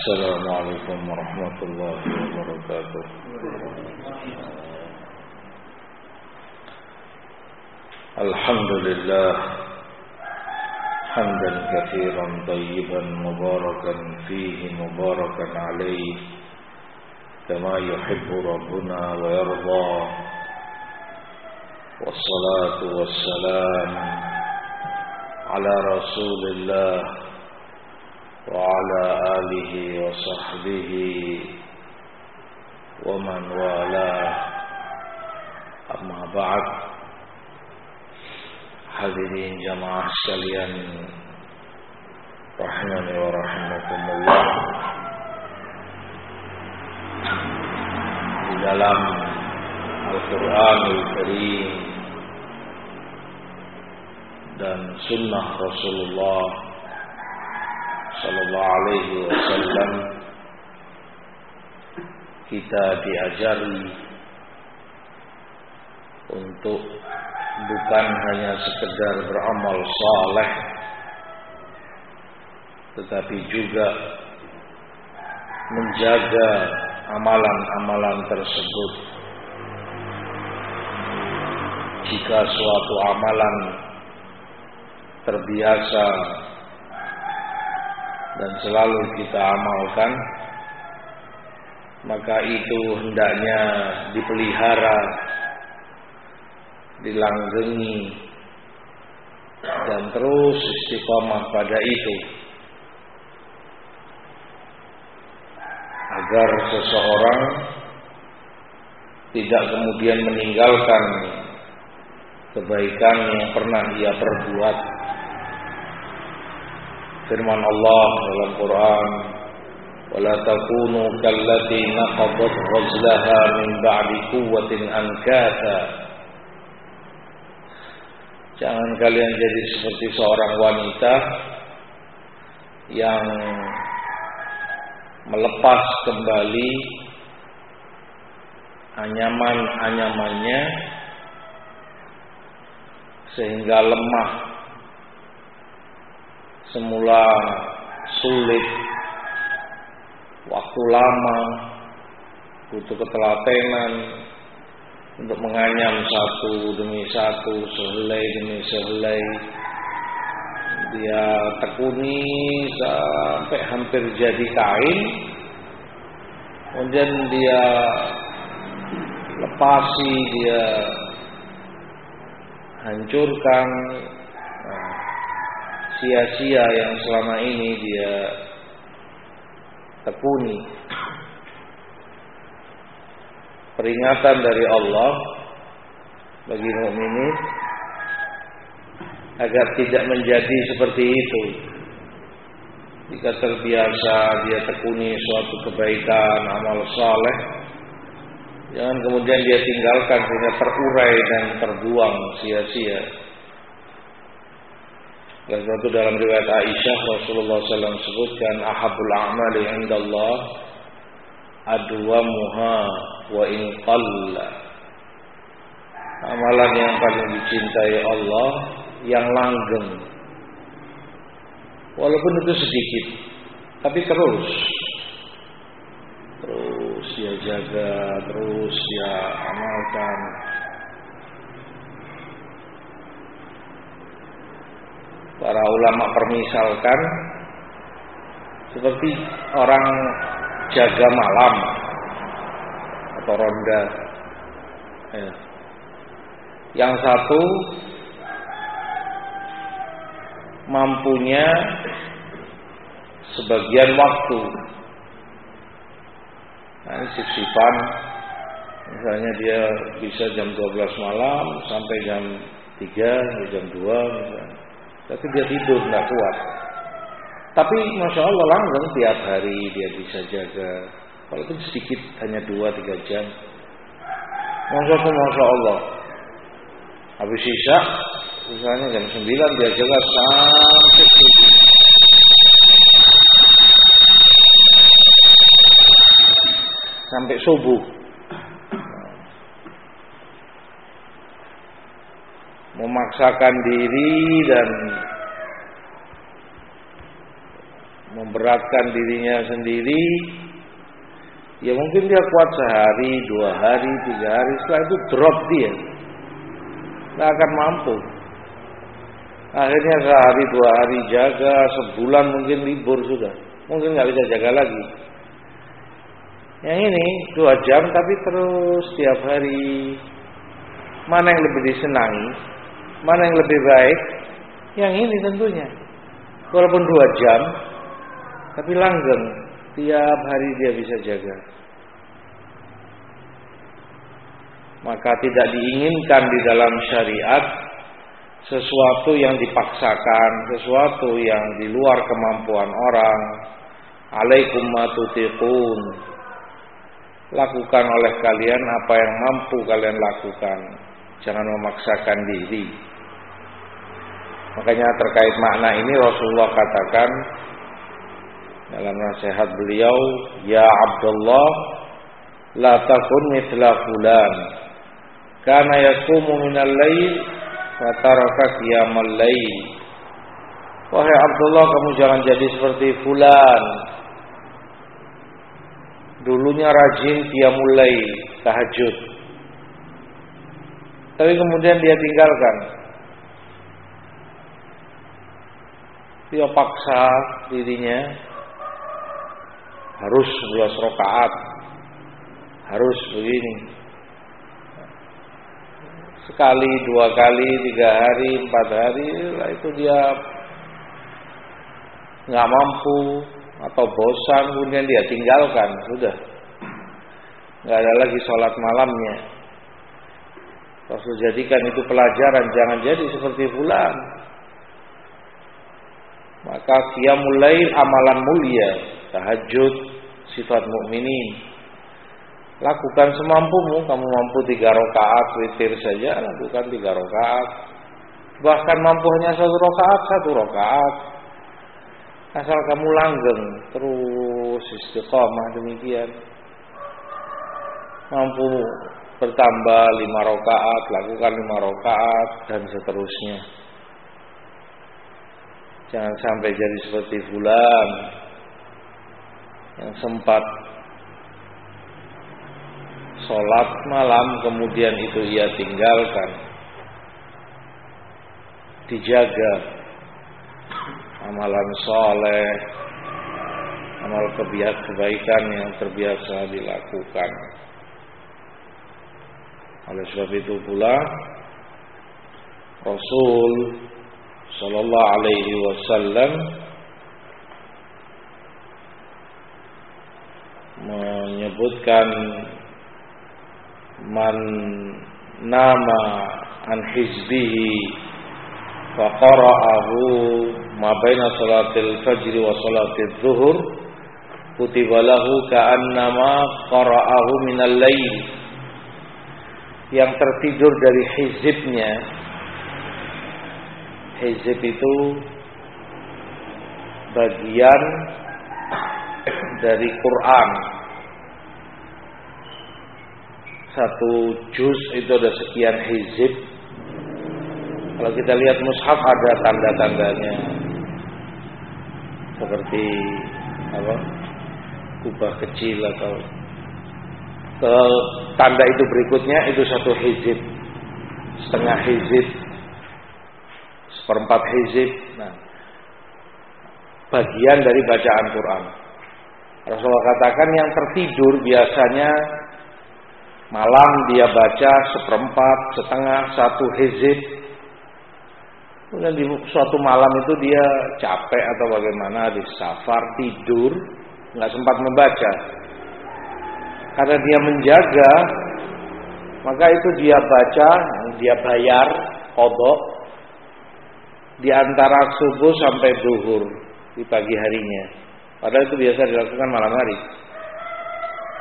السلام عليكم ورحمة الله وبركاته. الحمد لله حمدا كثيرا طيبا مباركا فيه مباركا عليه كما يحب ربنا ويرضى. والصلاة والسلام على رسول الله وعلى آله وصحبه ومن والاه. أما بعد حذرين جماعة سليان رحمني ورحمكم الله. في dalam Al-Quran Al-Karim dan Sunnah Rasulullah Sallallahu Alaihi Wasallam. Kita diajari untuk bukan hanya sekedar beramal saleh tetapi juga menjaga amalan-amalan tersebut. Jika suatu amalan terbiasa dan selalu kita amalkan maka itu hendaknya dipelihara dilanggengi dan terus istiqomah pada itu. Agar seseorang tidak kemudian meninggalkan kebaikan yang pernah ia perbuat firman Allah dalam Quran wala takunu kallati naqadat ghazlaha min ba'di quwwatin ankata. Jangan kalian jadi seperti seorang wanita yang melepas kembali anyaman-anyamannya sehingga lemah semula sulit, waktu lama, butuh ketelatenan untuk menganyam satu demi satu, sehelai demi sehelai. Dia tekuni sampai hampir jadi kain, kemudian dia lepasi, dia hancurkan sia-sia yang selama ini dia tekuni. Peringatan dari Allah bagi mukminin agar tidak menjadi seperti itu. Jika terbiasa dia tekuni suatu kebaikan, amal saleh, jangan kemudian dia tinggalkan sehingga terurai dan terbuang sia-sia. Dan satu dalam riwayat Aisyah Rasulullah SAW sebutkan ahabul a'mali indallah adwamuha wa in qalla. Amalan yang paling dicintai Allah yang langgeng. Walaupun itu sedikit, tapi terus. Terus dia jaga, terus dia amalkan. Para ulama permisalkan seperti orang jaga malam atau ronda. Ya. Yang satu mampunya sebagian waktu. Nah, ini sip-sipan. Misalnya dia bisa jam 12 malam sampai jam 3, jam 2 misalnya. Tapi dia tidur nggak kuat. Tapi masya Allah langgeng tiap hari dia bisa jaga. Walaupun sedikit hanya dua tiga jam. Masya Allah, masya Allah. Habis sisa, misalnya jam sembilan dia jaga sampai subuh. Sampai subuh. Memaksakan diri dan memberatkan dirinya sendiri, ya mungkin dia kuat sehari, dua hari, tiga hari, setelah itu drop dia, nggak akan mampu. Akhirnya sehari dua hari jaga, sebulan mungkin libur sudah, mungkin nggak bisa jaga lagi. Yang ini dua jam tapi terus setiap hari. Mana yang lebih disenangi? Mana yang lebih baik? Yang ini tentunya. Walaupun dua jam, tapi langgeng. Tiap hari dia bisa jaga. Maka tidak diinginkan di dalam syariat sesuatu yang dipaksakan, sesuatu yang di luar kemampuan orang. Alaikum matutiqun. Lakukan oleh kalian apa yang mampu kalian lakukan. Jangan memaksakan diri. Makanya terkait makna ini Rasulullah katakan dalam nasihat beliau, "Ya Abdullah, la takun mithla fulan. Kana yaqumu minal lail wa taraka qiyamal lail." Wahai Abdullah, kamu jangan jadi seperti fulan. Dulunya rajin qiyamul lail, tahajud. Tapi kemudian dia tinggalkan dia paksa dirinya harus 11 rakaat harus begini. Sekali dua kali tiga hari empat hari lah itu dia nggak mampu atau bosan kemudian dia tinggalkan sudah. Nggak ada lagi sholat malamnya. Rasul jadikan itu pelajaran jangan jadi seperti bulan maka qiyamul lail amalan mulia, tahajud sifat mukminin. Lakukan semampumu, kamu mampu tiga rakaat witir saja, lakukan tiga rakaat. Bahkan mampu hanya satu rakaat, satu rakaat. Asal kamu langgeng terus istiqomah demikian. Mampu bertambah lima rakaat, lakukan lima rakaat dan seterusnya. Jangan sampai jadi seperti fulan yang sempat sholat malam kemudian itu ia tinggalkan. Dijaga amalan soleh, amal kebaikan yang terbiasa dilakukan. Oleh sebab itu pula Rasul sallallahu alaihi wasallam menyebutkan man nama an hizbihi fa qara'ahu ma baina salatil fajr wa salatil zuhur kutiba lahu ka'annama qara'ahu minal lail. Yang tertidur dari hizibnya Hizib itu bagian dari Quran. Satu juz itu ada sekian hizib. Kalau kita lihat mushaf ada tanda-tandanya. Seperti apa? Kubah kecil atau ke tanda itu berikutnya itu satu hizib. Setengah hizib seperempat hizib. Nah, bagian dari bacaan Quran. Rasulullah katakan yang tertidur biasanya malam dia baca seperempat, setengah, satu hizib. Kemudian di suatu malam itu dia capek atau bagaimana di safar tidur, nggak sempat membaca. Karena dia menjaga, maka itu dia baca, dia bayar kodok di antara subuh sampai duhur di pagi harinya. Padahal itu biasa dilakukan malam hari.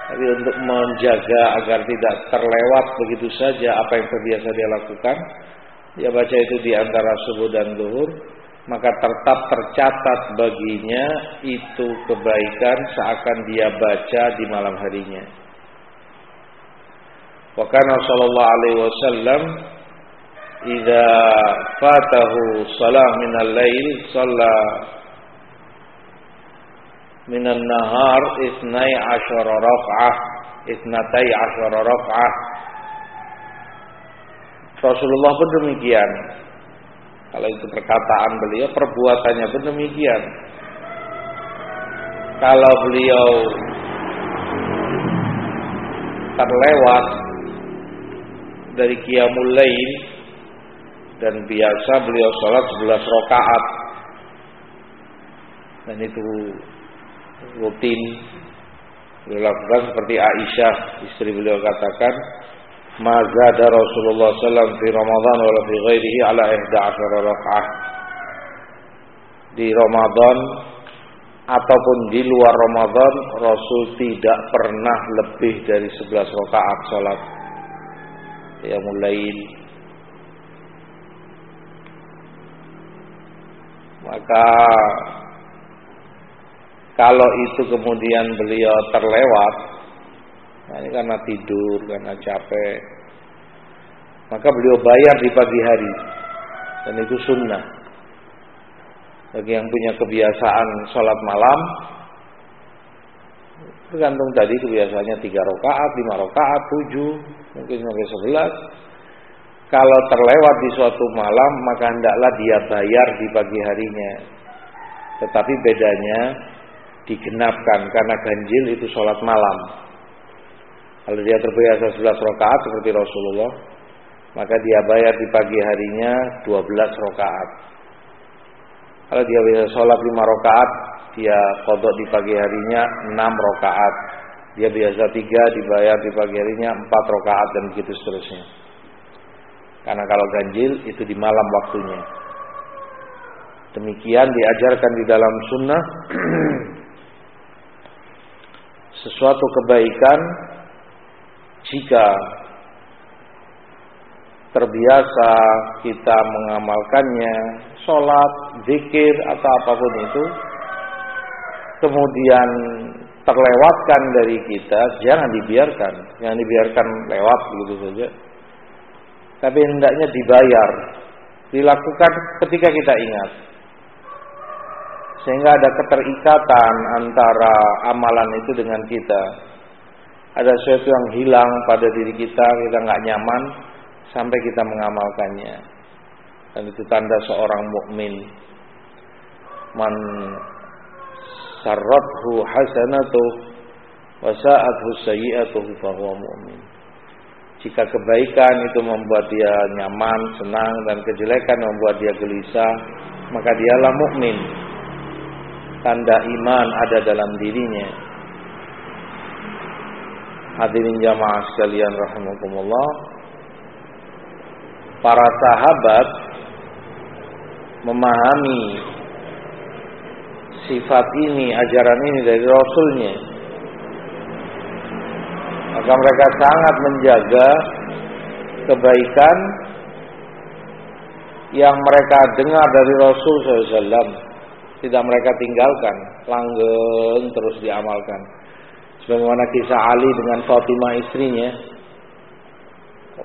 Tapi untuk menjaga agar tidak terlewat begitu saja apa yang terbiasa dia lakukan, dia baca itu di antara subuh dan duhur, maka tetap tercatat baginya itu kebaikan seakan dia baca di malam harinya. Wa kana sallallahu alaihi wasallam idza fatahu salah minal lail shalla minan nahar isnai asyara raf'ah isnatai asyara raf'ah Rasulullah pun demikian. Kalau itu perkataan beliau perbuatannya pun demikian. Kalau beliau terlewat dari qiyamul lain dan biasa beliau sholat 11 rakaat. Dan itu rutin beliau lakukan seperti Aisyah istri beliau katakan mazada Rasulullah SAW di Ramadan wala fi ghairihi ala 11 rakaat di Ramadan ataupun di luar Ramadan Rasul tidak pernah lebih dari 11 rakaat salat yang mulai maka kalau itu kemudian beliau terlewat, nah ini karena tidur, karena capek, maka beliau bayar di pagi hari. Dan itu sunnah. Bagi yang punya kebiasaan sholat malam, tergantung tadi kebiasaannya tiga rakaat, lima rakaat, tujuh, mungkin sampai sebelas. Kalau terlewat di suatu malam, maka hendaklah dia bayar di pagi harinya. Tetapi bedanya digenapkan karena ganjil itu sholat malam. Kalau dia terbiasa 11 rakaat seperti Rasulullah, maka dia bayar di pagi harinya 12 rakaat. Kalau dia bisa sholat 5 rakaat, dia kodok di pagi harinya 6 rakaat. Dia biasa 3 dibayar di pagi harinya 4 rakaat dan begitu seterusnya. Karena kalau ganjil itu di malam waktunya. Demikian diajarkan di dalam sunnah sesuatu kebaikan jika terbiasa kita mengamalkannya, sholat, zikir atau apa pun itu, kemudian terlewatkan dari kita, jangan dibiarkan, jangan dibiarkan lewat begitu saja. Tapi hendaknya dibayar, dilakukan ketika kita ingat sehingga ada keterikatan antara amalan itu dengan kita. Ada sesuatu yang hilang pada diri kita, kita nggak nyaman sampai kita mengamalkannya. Dan itu tanda seorang mukmin. Man sarrathu hasanatu wa sa'athu sayyi'atuhu fahuwa mu'min. Jika kebaikan itu membuat dia nyaman, senang dan kejelekan membuat dia gelisah, maka dialah mukmin tanda iman ada dalam dirinya. Hadirin jamaah sekalian rahimakumullah. Para sahabat memahami sifat ini, ajaran ini dari Rasulnya. Maka mereka sangat menjaga kebaikan yang mereka dengar dari Rasul SAW tidak mereka tinggalkan, langgeng terus diamalkan. Sebagaimana kisah Ali dengan Fatimah istrinya,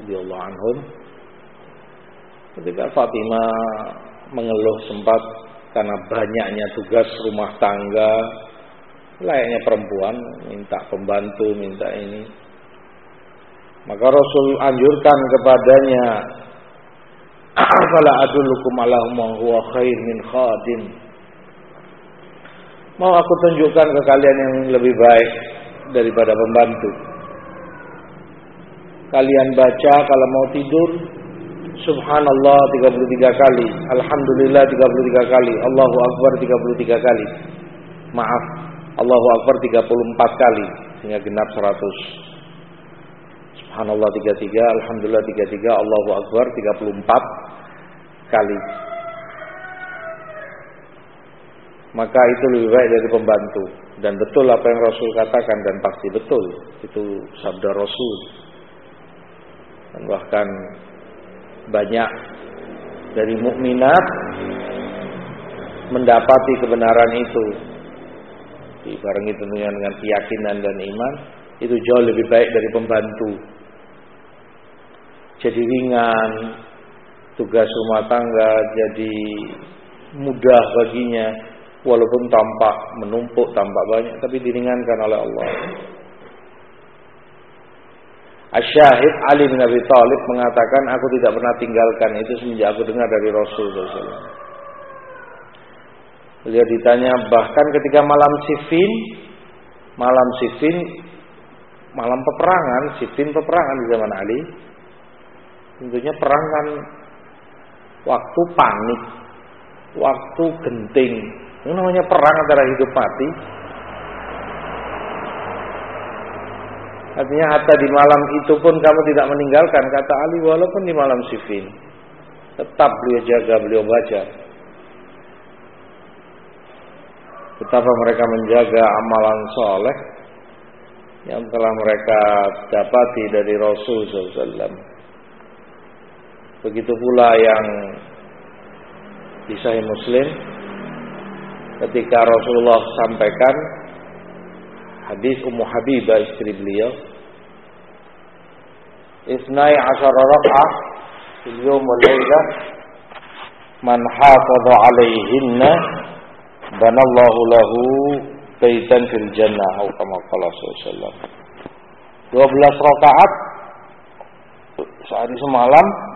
radhiyallahu anhum. Ketika Fatimah mengeluh sempat karena banyaknya tugas rumah tangga, layaknya perempuan minta pembantu, minta ini. Maka Rasul anjurkan kepadanya, "Afala adullukum ala huwa khair min khadim." Mau aku tunjukkan ke kalian yang lebih baik daripada pembantu. Kalian baca kalau mau tidur Subhanallah 33 kali, Alhamdulillah 33 kali, Allahu Akbar 33 kali. Maaf, Allahu Akbar 34 kali sehingga genap 100. Subhanallah 33, Alhamdulillah 33, Allahu Akbar 34 kali. maka itu lebih baik dari pembantu. Dan betul apa yang Rasul katakan dan pasti betul. Itu sabda Rasul. Dan bahkan banyak dari mukminat mendapati kebenaran itu. Dibarengi tentunya dengan keyakinan dan iman. Itu jauh lebih baik dari pembantu jadi ringan tugas rumah tangga jadi mudah baginya walaupun tampak menumpuk, tampak banyak, tapi diringankan oleh Allah. Asyahid Ali bin Abi Thalib mengatakan aku tidak pernah tinggalkan itu semenjak aku dengar dari Rasul SAW. Beliau ditanya bahkan ketika malam Siffin, malam Siffin, malam peperangan, Siffin peperangan di zaman Ali. Tentunya perang kan waktu panik, waktu genting. Ini namanya perang antara hidup mati. Artinya hatta di malam itu pun kamu tidak meninggalkan kata Ali walaupun di malam sifin. Tetap beliau jaga, beliau baca. Betapa mereka menjaga amalan soleh yang telah mereka dapati dari Rasul SAW. Begitu pula yang di Sahih Muslim ketika Rasulullah sampaikan hadis Ummu Habibah istri beliau Isnai asyara rak'ah fil yawm wal lailah man hafadha alaihinna banallahu lahu baitan fil jannah atau kama qala sallallahu 12 rakaat sehari semalam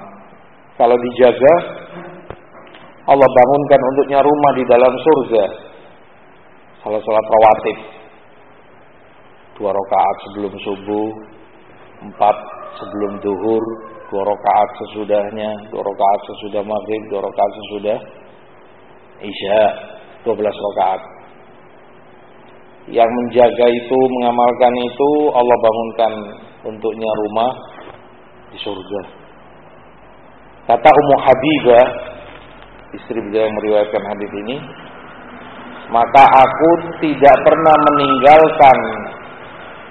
kalau dijaga Allah bangunkan untuknya rumah di dalam surga. Salah sholat rawatib. Dua rakaat sebelum subuh, empat sebelum duhur, dua rakaat sesudahnya, dua rakaat sesudah maghrib, dua rakaat sesudah isya, dua belas rakaat. Yang menjaga itu, mengamalkan itu, Allah bangunkan untuknya rumah di surga. Kata Ummu Habibah, istri beliau yang meriwayatkan hadis ini, maka aku tidak pernah meninggalkan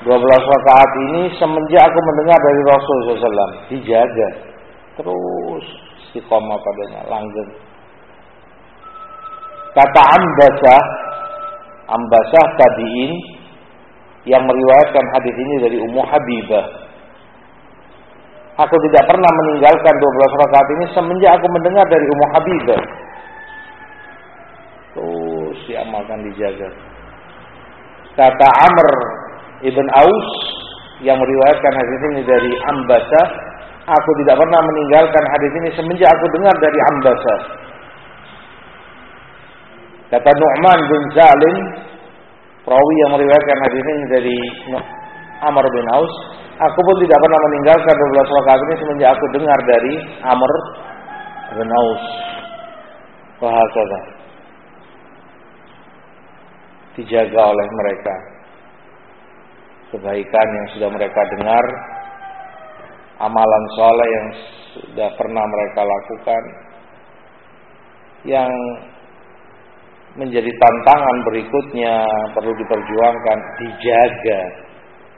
12 rakaat ini semenjak aku mendengar dari Rasul SAW. Dijaga terus istiqomah padanya, langgeng. Kata Ambasah, Ambasah tabiin yang meriwayatkan hadis ini dari Ummu Habibah Aku tidak pernah meninggalkan 12 rakaat ini semenjak aku mendengar dari Ummu Habibah. Terus diamalkan dijaga. Kata Amr ibn Aus yang meriwayatkan hadis ini dari Ambasa, aku tidak pernah meninggalkan hadis ini semenjak aku dengar dari Ambasa. Kata Nu'man bin Zalim, perawi yang meriwayatkan hadis ini dari Amr bin Aus, Aku pun tidak pernah meninggalkan 12 rakaat ini semenjak aku dengar dari Amr bin Aus. Wahakala. Dijaga oleh mereka. Kebaikan yang sudah mereka dengar. Amalan soleh yang sudah pernah mereka lakukan. Yang menjadi tantangan berikutnya perlu diperjuangkan, dijaga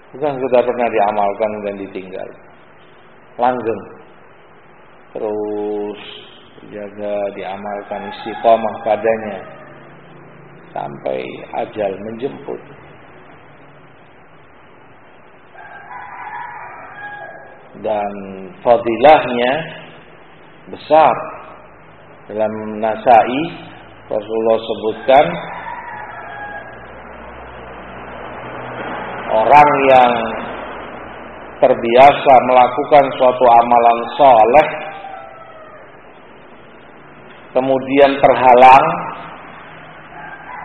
Bukan sudah pernah diamalkan dan ditinggal. Langgeng. Terus jaga diamalkan istiqomah padanya sampai ajal menjemput. Dan fadilahnya besar. Dalam Nasai Rasulullah sebutkan orang yang terbiasa melakukan suatu amalan soleh kemudian terhalang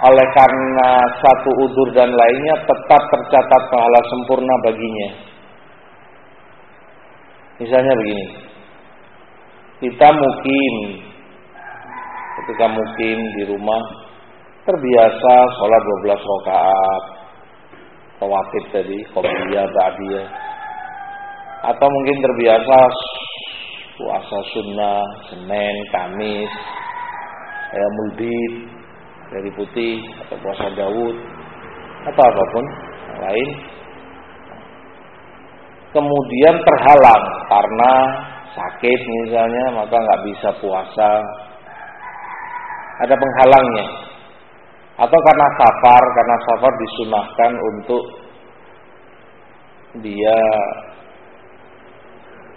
oleh karena satu udur dan lainnya tetap tercatat pahala sempurna baginya. Misalnya begini, kita mukim, ketika mukim di rumah terbiasa sholat 12 rakaat, rawatib tadi, qobliyah, ba'diyah. Atau mungkin terbiasa puasa sunnah, Senin, Kamis, ya mulbid, dari putih, atau puasa Daud, atau apa pun yang lain. Kemudian terhalang karena sakit misalnya, maka nggak bisa puasa. Ada penghalangnya atau karena safar karena safar disunahkan untuk dia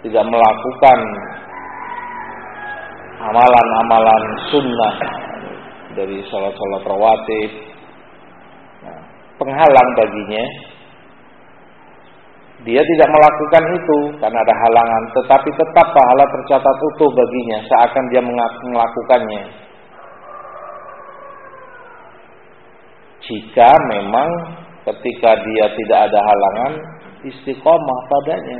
tidak melakukan amalan-amalan sunnah dari sholat-sholat rawatib. Nah, penghalang baginya dia tidak melakukan itu karena ada halangan, tetapi tetap pahala tercatat utuh baginya seakan dia melakukannya. Jika memang ketika dia tidak ada halangan, istiqomah padanya.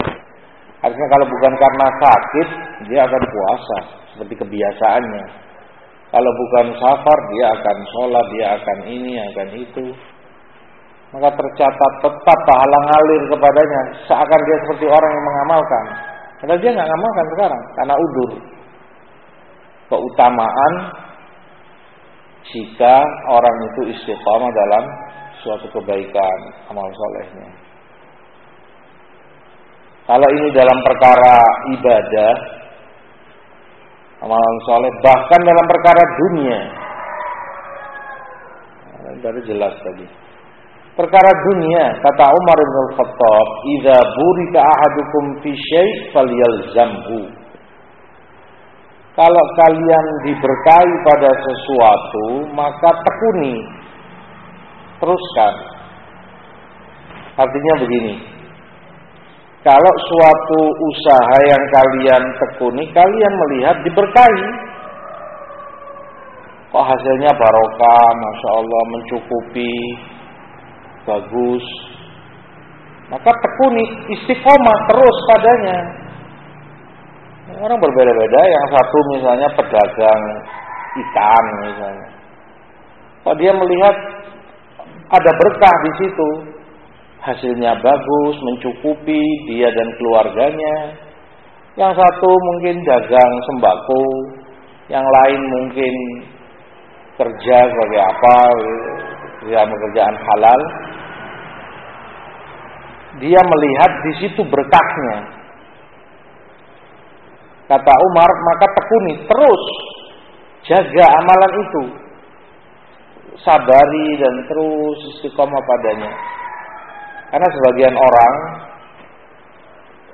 Artinya kalau bukan karena sakit, dia akan puasa seperti kebiasaannya. Kalau bukan safar, dia akan sholat, dia akan ini, akan itu. Maka tercatat tetap pahala ngalir kepadanya, seakan dia seperti orang yang mengamalkan. Karena dia nggak ngamalkan sekarang, karena udur. Keutamaan jika orang itu istiqomah dalam suatu kebaikan amal solehnya. Kalau ini dalam perkara ibadah, amalan soleh, bahkan dalam perkara dunia, dari jelas tadi. Perkara dunia, kata Umar bin Khattab, "Idza burika ahadukum fi syai' falyalzamhu." Kalau kalian diberkahi pada sesuatu, maka tekuni. Teruskan. Artinya begini, kalau suatu usaha yang kalian tekuni, kalian melihat diberkahi. Kok hasilnya barokah, masya Allah mencukupi, bagus. Maka tekuni istiqomah terus padanya. Orang berbeda-beda. Yang satu misalnya pedagang ikan misalnya. Kalau dia melihat ada berkah di situ, hasilnya bagus, mencukupi dia dan keluarganya. Yang satu mungkin dagang sembako, yang lain mungkin kerja sebagai apa, ya pekerjaan halal. Dia melihat di situ berkahnya. Kata Umar, maka tekuni terus jaga amalan itu. Sabari dan terus istiqomah padanya. Karena sebagian orang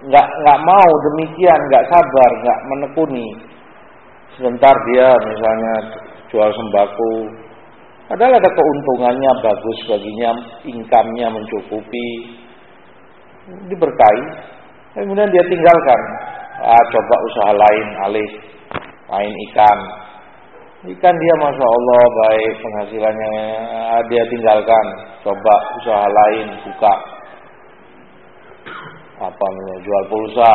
nggak nggak mau demikian, nggak sabar, nggak menekuni. Sebentar dia misalnya jual sembako, padahal ada keuntungannya bagus baginya, income-nya mencukupi, diberkahi. Kemudian dia tinggalkan, ah, coba usaha lain, alih main ikan, Ikan dia masya Allah baik penghasilannya. Ah, dia tinggalkan. Coba usaha lain buka. Apa jual pulsa.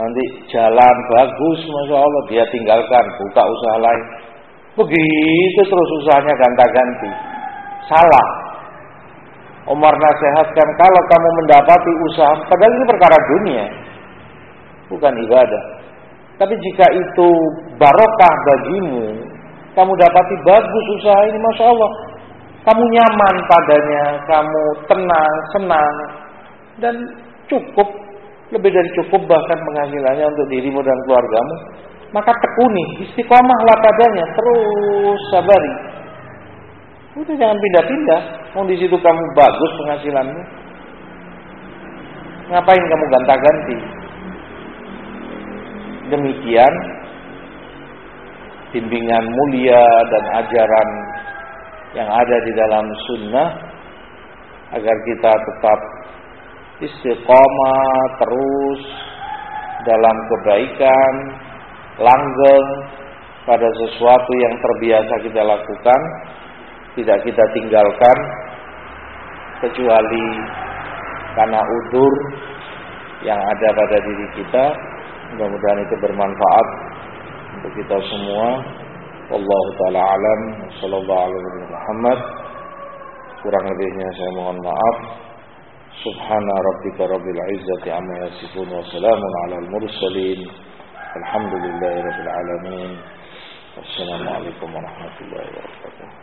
Nanti jalan bagus masya Allah dia tinggalkan. Buka usaha lain. Begitu terus usahanya ganta-ganti. Salah. Umar nasihatkan kalau kamu mendapati usaha padahal ini perkara dunia bukan ibadah tapi jika itu barokah bagimu kamu dapati bagus usaha ini, masya Allah. Kamu nyaman padanya, kamu tenang, senang, dan cukup, lebih dari cukup bahkan penghasilannya untuk dirimu dan keluargamu. Maka tekuni, istiqomahlah padanya, terus sabari. Udah jangan pindah-pindah. Mau di situ kamu bagus penghasilanmu. Ngapain kamu ganta-ganti? Demikian bimbingan mulia dan ajaran yang ada di dalam sunnah agar kita tetap istiqomah terus dalam kebaikan, langgeng pada sesuatu yang terbiasa kita lakukan, tidak kita tinggalkan kecuali karena udur yang ada pada diri kita. Mudah-mudahan itu bermanfaat untuk kita semua. Allah taala alam sallallahu alaihi Muhammad. Kurang lebihnya saya mohon maaf. Subhana rabbika rabbil izzati amma yasifun wa salamun alal mursalin. Alhamdulillahi rabbil alamin. Wassalamualaikum warahmatullahi wabarakatuh.